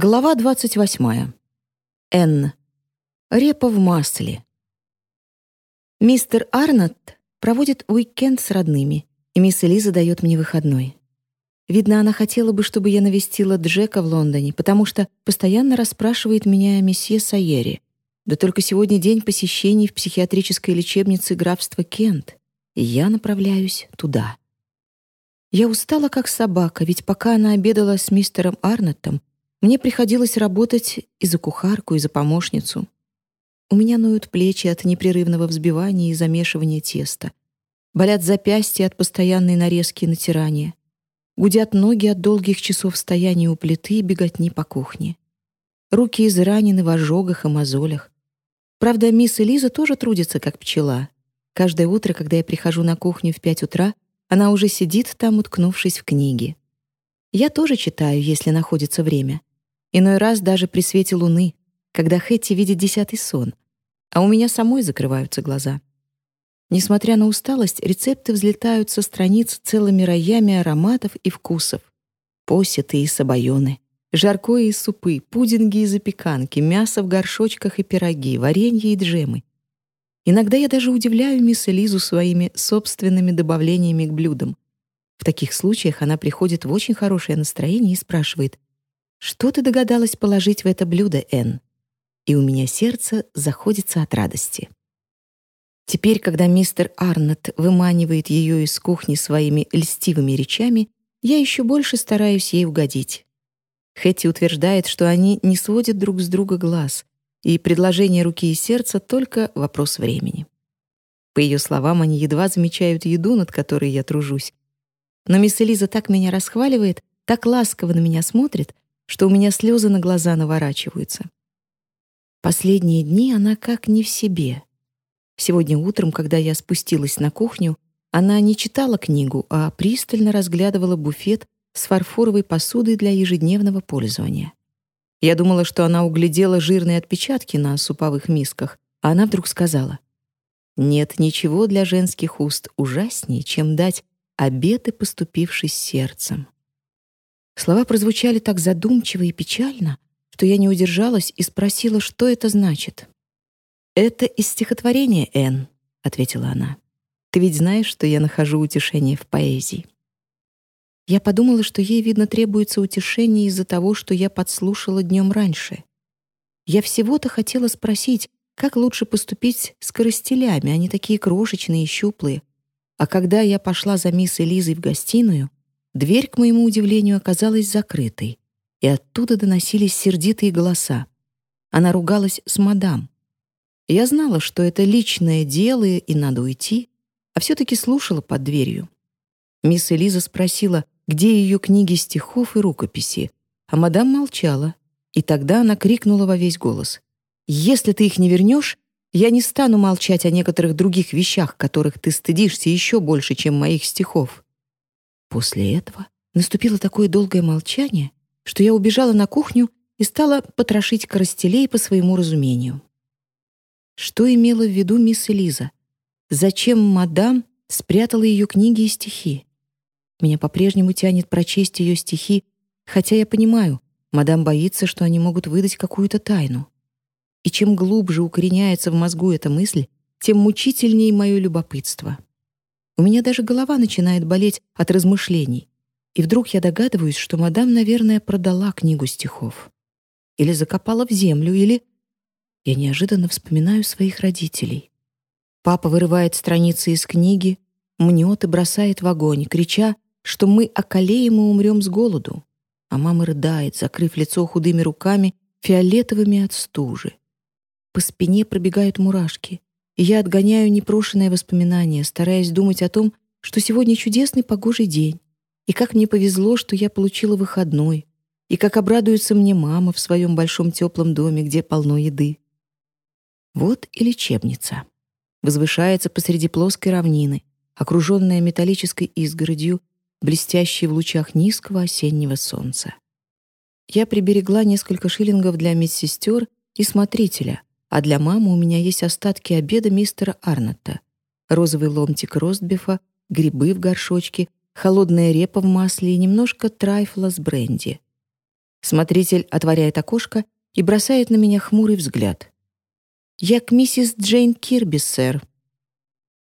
Глава 28. Н. Репа в масле. Мистер Арнотт проводит уикенд с родными, и мисс Элиза дает мне выходной. Видно, она хотела бы, чтобы я навестила Джека в Лондоне, потому что постоянно расспрашивает меня о месье Сайере. Да только сегодня день посещений в психиатрической лечебнице графства Кент, и я направляюсь туда. Я устала как собака, ведь пока она обедала с мистером Арноттом, мне приходилось работать и за кухарку, и за помощницу. У меня ноют плечи от непрерывного взбивания и замешивания теста. Болят запястья от постоянной нарезки и натирания. Гудят ноги от долгих часов стояния у плиты и беготни по кухне. Руки изранены в ожогах и мозолях. Правда, мисс Элиза тоже трудится, как пчела. Каждое утро, когда я прихожу на кухню в пять утра, она уже сидит там, уткнувшись в книги. Я тоже читаю, если находится время. Иной раз даже при свете луны, когда Хэтти видит десятый сон, а у меня самой закрываются глаза. Несмотря на усталость, рецепты взлетают со страниц целыми роями ароматов и вкусов. Посеты и сабайоны, жаркое и супы, пудинги и запеканки, мясо в горшочках и пироги, варенье и джемы. Иногда я даже удивляю мисс Элизу своими собственными добавлениями к блюдам. В таких случаях она приходит в очень хорошее настроение и спрашивает, что ты догадалась положить в это блюдо, Энн? И у меня сердце заходится от радости. Теперь, когда мистер Арнотт выманивает ее из кухни своими льстивыми речами, я еще больше стараюсь ей угодить. Хэтти утверждает, что они не сводят друг с друга глаз, и предложение руки и сердца — только вопрос времени. По ее словам, они едва замечают еду, над которой я тружусь. Но мисс Элиза так меня расхваливает, так ласково на меня смотрит, что у меня слезы на глаза наворачиваются. Последние дни она как не в себе. Сегодня утром, когда я спустилась на кухню, она не читала книгу, а пристально разглядывала буфет с фарфоровой посудой для ежедневного пользования. Я думала, что она углядела жирные отпечатки на суповых мисках, а она вдруг сказала, «Нет ничего для женских уст ужаснее, чем дать обеты, поступившись сердцем». Слова прозвучали так задумчиво и печально, что я не удержалась и спросила, что это значит. «Это из стихотворения, Энн», — ответила она. «Ты ведь знаешь, что я нахожу утешение в поэзии». Я подумала, что ей, видно, требуется утешение из-за того, что я подслушала днем раньше. Я всего-то хотела спросить, как лучше поступить с коростелями, они такие крошечные и щуплые. А когда я пошла за мисс Элизой в гостиную, Дверь, к моему удивлению, оказалась закрытой, и оттуда доносились сердитые голоса. Она ругалась с мадам. Я знала, что это личное дело и надо уйти, а все-таки слушала под дверью. Мисс Элиза спросила, где ее книги стихов и рукописи, а мадам молчала, и тогда она крикнула во весь голос. «Если ты их не вернешь, я не стану молчать о некоторых других вещах, которых ты стыдишься еще больше, чем моих стихов. После этого наступило такое долгое молчание, что я убежала на кухню и стала потрошить коростелей по своему разумению. Что имела в виду мисс Элиза? Зачем мадам спрятала ее книги и стихи? Меня по-прежнему тянет прочесть ее стихи, хотя я понимаю, мадам боится, что они могут выдать какую-то тайну. И чем глубже укореняется в мозгу эта мысль, тем мучительнее мое любопытство. У меня даже голова начинает болеть от размышлений. И вдруг я догадываюсь, что мадам, наверное, продала книгу стихов. Или закопала в землю, или... Я неожиданно вспоминаю своих родителей. Папа вырывает страницы из книги, мнет и бросает в огонь, крича, что мы околеем и умрем с голоду. А мама рыдает, закрыв лицо худыми руками, фиолетовыми от стужи. По спине пробегают мурашки я отгоняю непрошенные воспоминания, стараясь думать о том, что сегодня чудесный погожий день, и как мне повезло, что я получила выходной, и как обрадуется мне мама в своем большом теплом доме, где полно еды. Вот и лечебница. Возвышается посреди плоской равнины, окруженная металлической изгородью, блестящей в лучах низкого осеннего солнца. Я приберегла несколько шиллингов для медсестер и смотрителя, а для мамы у меня есть остатки обеда мистера Арнотта. Розовый ломтик ростбифа, грибы в горшочке, холодная репа в масле и немножко трайфла с бренди. Смотритель отворяет окошко и бросает на меня хмурый взгляд. «Я к миссис Джейн Кирби, сэр».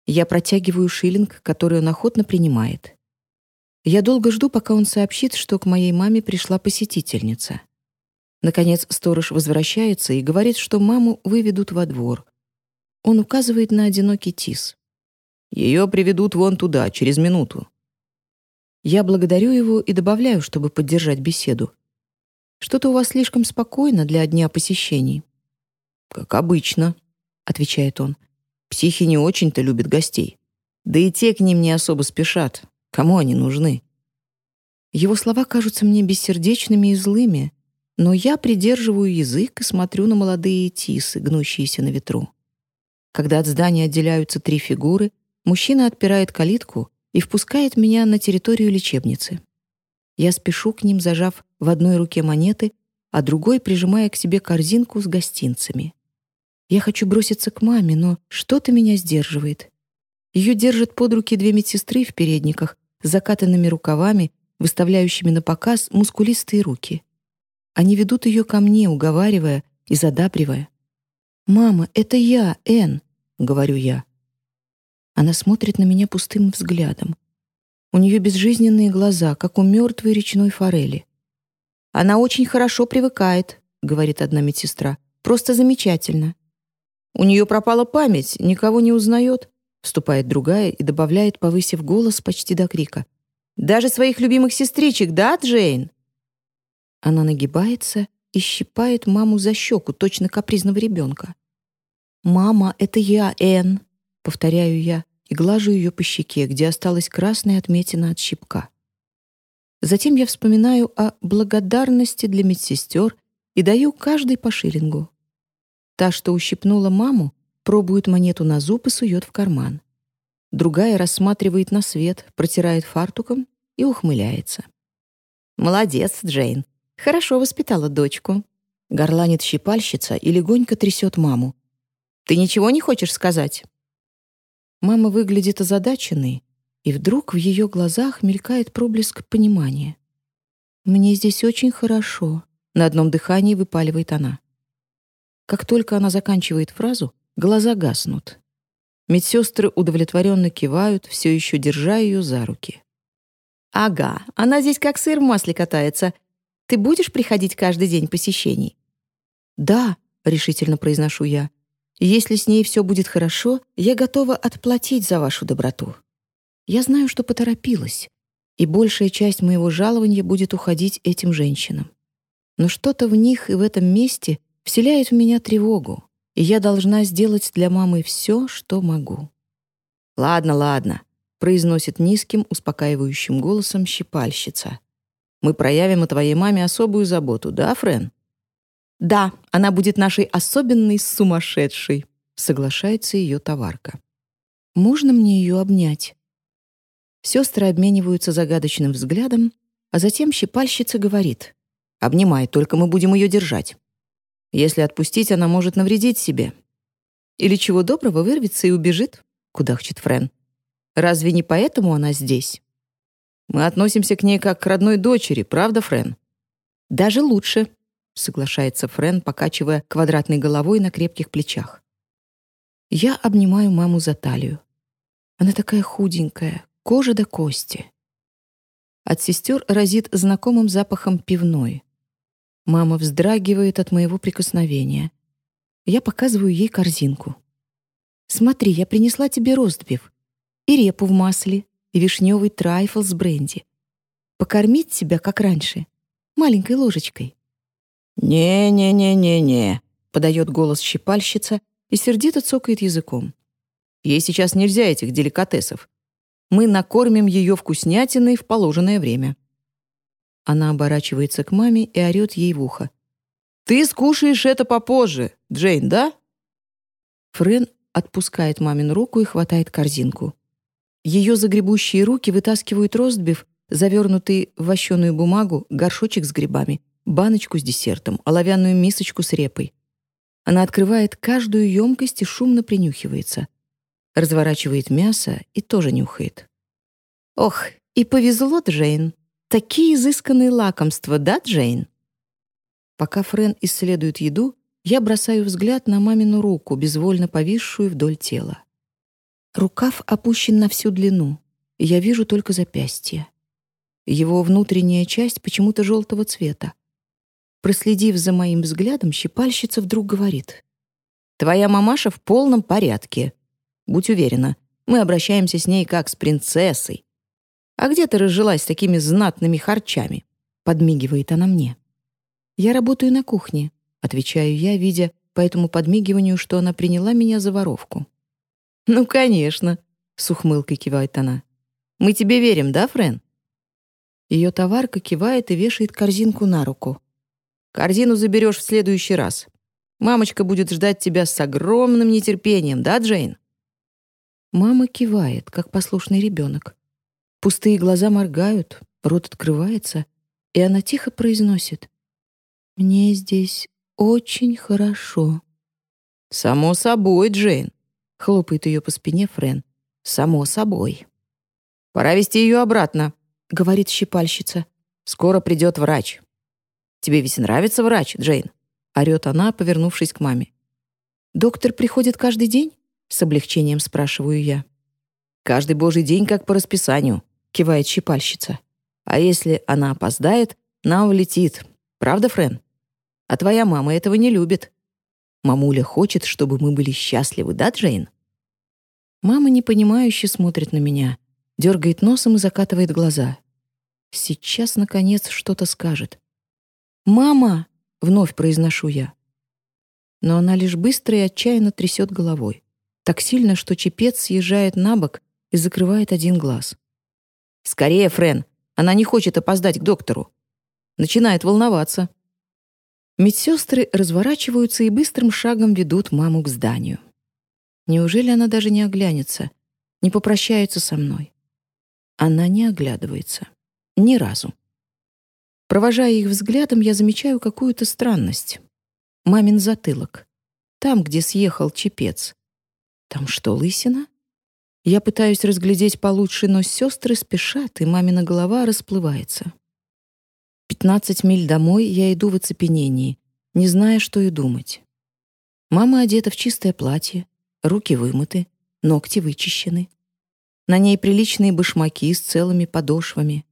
Я протягиваю шиллинг, который он охотно принимает. Я долго жду, пока он сообщит, что к моей маме пришла посетительница. Наконец сторож возвращается и говорит, что маму выведут во двор. Он указывает на одинокий тис. Ее приведут вон туда, через минуту. Я благодарю его и добавляю, чтобы поддержать беседу. Что-то у вас слишком спокойно для дня посещений. Как обычно, отвечает он. Психи не очень-то любят гостей. Да и те к ним не особо спешат. Кому они нужны? Его слова кажутся мне бессердечными и злыми, но я придерживаю язык и смотрю на молодые тисы, гнущиеся на ветру. Когда от здания отделяются три фигуры, мужчина отпирает калитку и впускает меня на территорию лечебницы. Я спешу к ним, зажав в одной руке монеты, а другой прижимая к себе корзинку с гостинцами. Я хочу броситься к маме, но что-то меня сдерживает. Ее держат под руки две медсестры в передниках, с закатанными рукавами, выставляющими на показ мускулистые руки. Они ведут ее ко мне, уговаривая и задабривая. «Мама, это я, Энн», — говорю я. Она смотрит на меня пустым взглядом. У нее безжизненные глаза, как у мертвой речной форели. «Она очень хорошо привыкает», — говорит одна медсестра. «Просто замечательно». У нее пропала память, никого не узнает, вступает другая и добавляет, повысив голос почти до крика. Даже своих любимых сестричек, да, Джейн? Она нагибается и щипает маму за щеку, точно капризного ребенка. «Мама, это я, Энн», — повторяю я и глажу ее по щеке, где осталась красная отметина от щипка. Затем я вспоминаю о благодарности для медсестер и даю каждой по шиллингу. Та, что ущипнула маму, пробует монету на зуб и сует в карман. Другая рассматривает на свет, протирает фартуком и ухмыляется. «Молодец, Джейн. Хорошо воспитала дочку». Горланит щипальщица и легонько трясет маму. «Ты ничего не хочешь сказать?» Мама выглядит озадаченной, и вдруг в ее глазах мелькает проблеск понимания. «Мне здесь очень хорошо», — на одном дыхании выпаливает она. Как только она заканчивает фразу, глаза гаснут. Медсестры удовлетворенно кивают, все еще держа ее за руки. «Ага, она здесь как сыр в масле катается. Ты будешь приходить каждый день посещений?» «Да», — решительно произношу я. «Если с ней все будет хорошо, я готова отплатить за вашу доброту. Я знаю, что поторопилась, и большая часть моего жалования будет уходить этим женщинам. Но что-то в них и в этом месте вселяет в меня тревогу, и я должна сделать для мамы все, что могу. «Ладно, ладно», — произносит низким, успокаивающим голосом щипальщица. «Мы проявим о твоей маме особую заботу, да, Френ?» «Да, она будет нашей особенной сумасшедшей», — соглашается ее товарка. «Можно мне ее обнять?» Сестры обмениваются загадочным взглядом, а затем щипальщица говорит. «Обнимай, только мы будем ее держать. Если отпустить, она может навредить себе. Или чего доброго вырвется и убежит, кудахчет Френ. Разве не поэтому она здесь? Мы относимся к ней как к родной дочери, правда, Френ? Даже лучше, соглашается Френ, покачивая квадратной головой на крепких плечах. Я обнимаю маму за талию. Она такая худенькая, кожа до кости. От сестер разит знакомым запахом пивной. Мама вздрагивает от моего прикосновения. Я показываю ей корзинку. «Смотри, я принесла тебе ростбиф, и репу в масле, вишневый трайфл с бренди. Покормить тебя, как раньше, маленькой ложечкой». «Не-не-не-не-не», — подает голос щипальщица и сердито цокает языком. «Ей сейчас нельзя этих деликатесов. Мы накормим ее вкуснятиной в положенное время». Она оборачивается к маме и орёт ей в ухо. «Ты скушаешь это попозже, Джейн, да?» Френ отпускает мамин руку и хватает корзинку. Ее загребущие руки вытаскивают ростбиф, завернутый в вощеную бумагу, горшочек с грибами, баночку с десертом, оловянную мисочку с репой. Она открывает каждую емкость и шумно принюхивается. Разворачивает мясо и тоже нюхает. «Ох, и повезло, Джейн!» Такие изысканные лакомства, да, Джейн? Пока Френ исследует еду, я бросаю взгляд на мамину руку, безвольно повисшую вдоль тела. Рукав опущен на всю длину, я вижу только запястье. Его внутренняя часть почему-то желтого цвета. Проследив за моим взглядом, щипальщица вдруг говорит. «Твоя мамаша в полном порядке. Будь уверена, мы обращаемся с ней как с принцессой. А где ты разжилась такими знатными харчами?» Подмигивает она мне. «Я работаю на кухне», — отвечаю я, видя по этому подмигиванию, что она приняла меня за воровку. «Ну, конечно», — с ухмылкой кивает она. «Мы тебе верим, да, Френ?» Ее товарка кивает и вешает корзинку на руку. «Корзину заберешь в следующий раз. Мамочка будет ждать тебя с огромным нетерпением, да, Джейн?» Мама кивает, как послушный ребенок. Пустые глаза моргают, рот открывается, и она тихо произносит. «Мне здесь очень хорошо». «Само собой, Джейн», — хлопает ее по спине Френ. «Само собой». «Пора вести ее обратно», — говорит щипальщица. «Скоро придет врач». «Тебе ведь нравится врач, Джейн?» — орет она, повернувшись к маме. «Доктор приходит каждый день?» — с облегчением спрашиваю я. «Каждый божий день, как по расписанию», — кивает щипальщица. «А если она опоздает, нам влетит. Правда, Френ? А твоя мама этого не любит. Мамуля хочет, чтобы мы были счастливы, да, Джейн?» Мама непонимающе смотрит на меня, дергает носом и закатывает глаза. Сейчас, наконец, что-то скажет. «Мама!» — вновь произношу я. Но она лишь быстро и отчаянно трясет головой. Так сильно, что чепец съезжает на бок и закрывает один глаз. «Скорее, Френ! Она не хочет опоздать к доктору!» Начинает волноваться. Медсестры разворачиваются и быстрым шагом ведут маму к зданию. Неужели она даже не оглянется, не попрощается со мной? Она не оглядывается. Ни разу. Провожая их взглядом, я замечаю какую-то странность. Мамин затылок. Там, где съехал чепец. Там что, лысина? Я пытаюсь разглядеть получше, но сестры спешат, и мамина голова расплывается. Пятнадцать миль домой я иду в оцепенении, не зная, что и думать. Мама одета в чистое платье, руки вымыты, ногти вычищены. На ней приличные башмаки с целыми подошвами.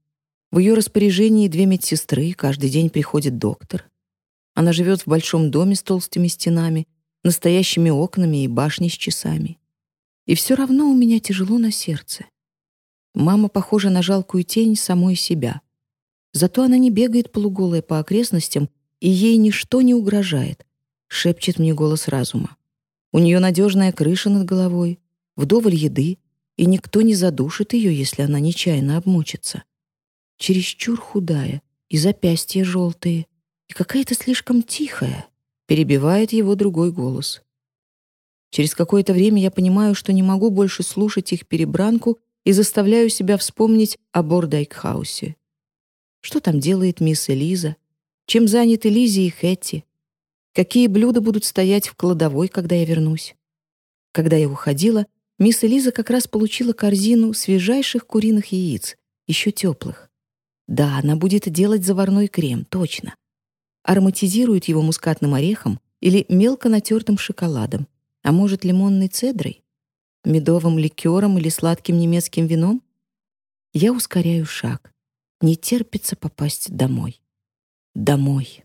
В ее распоряжении две медсестры, каждый день приходит доктор. Она живет в большом доме с толстыми стенами, настоящими окнами и башней с часами. И все равно у меня тяжело на сердце. Мама похожа на жалкую тень самой себя. Зато она не бегает полуголая по окрестностям, и ей ничто не угрожает, шепчет мне голос разума. У нее надежная крыша над головой, вдоволь еды, и никто не задушит ее, если она нечаянно обмочится. Чересчур худая, и запястья желтые, и какая-то слишком тихая, перебивает его другой голос. Через какое-то время я понимаю, что не могу больше слушать их перебранку и заставляю себя вспомнить о Бордайкхаусе. Что там делает мисс Элиза? Чем заняты Лизи и Хэтти? Какие блюда будут стоять в кладовой, когда я вернусь? Когда я уходила, Мисс Элиза как раз получила корзину свежайших куриных яиц, еще теплых. Да, она будет делать заварной крем, точно. Ароматизирует его мускатным орехом или мелко натертым шоколадом, а может, лимонной цедрой, медовым ликером или сладким немецким вином? Я ускоряю шаг. Не терпится попасть домой. Домой.